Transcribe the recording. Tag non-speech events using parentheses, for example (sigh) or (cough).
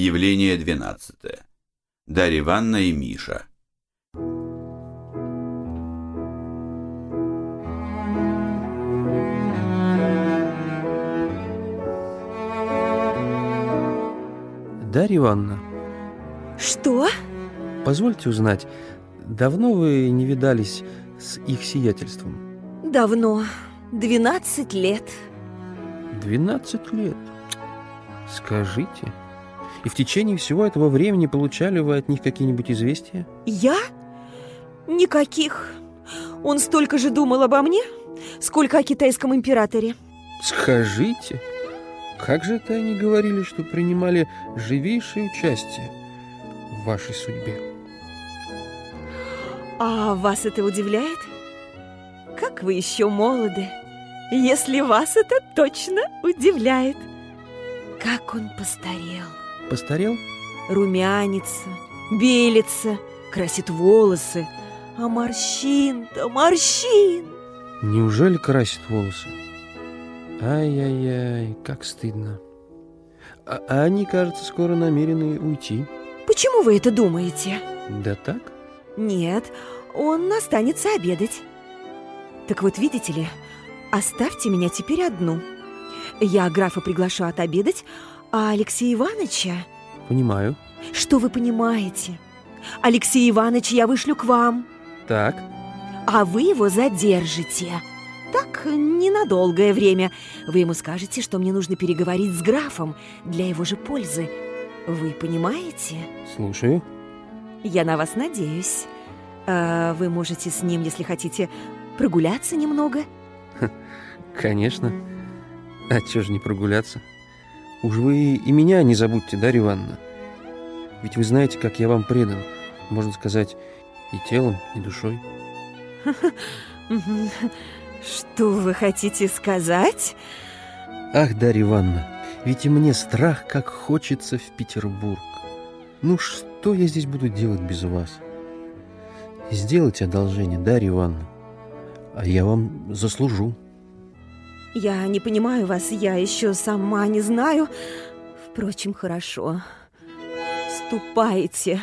Явление 12. Дарья Ивановна и Миша. Дарья Ивановна, Что? позвольте узнать, давно вы не видались с их сиятельством? Давно. 12 лет. 12 лет. Скажите, и в течение всего этого времени получали вы от них какие-нибудь известия? Я? Никаких. Он столько же думал обо мне, сколько о китайском императоре. Скажите, как же это они говорили, что принимали живейшее участие в вашей судьбе? А вас это удивляет? Как вы еще молоды, если вас это точно удивляет. Как он постарел. Постарел? Румянится, белится, красит волосы. А морщин-то, морщин! Неужели красит волосы? Ай-яй-яй, как стыдно. А, а они, кажется, скоро намерены уйти. Почему вы это думаете? Да так? Нет, он останется обедать. Так вот, видите ли, оставьте меня теперь одну. Я графа приглашу отобедать, а Алексея Ивановича... Понимаю. Что вы понимаете? Алексея Ивановича я вышлю к вам, Так, а вы его задержите. Так, ненадолгое время. Вы ему скажете, что мне нужно переговорить с графом для его же пользы. Вы понимаете? слушаю. Я на вас надеюсь. А вы можете с ним, если хотите, прогуляться немного. Конечно. А чё же не прогуляться? Уж вы и меня не забудьте, Дарья Ивановна. Ведь вы знаете, как я вам предан, можно сказать, и телом, и душой. (laughs) Что вы хотите сказать? Ах, Дарья Ивановна, ведь и мне страх, как хочется в Петербург. Ну что я здесь буду делать без вас? Сделайте одолжение, Дарья Ивановна, а я вам заслужу. Я не понимаю вас, я еще сама не знаю. Впрочем, хорошо. Ступайте.